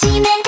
始め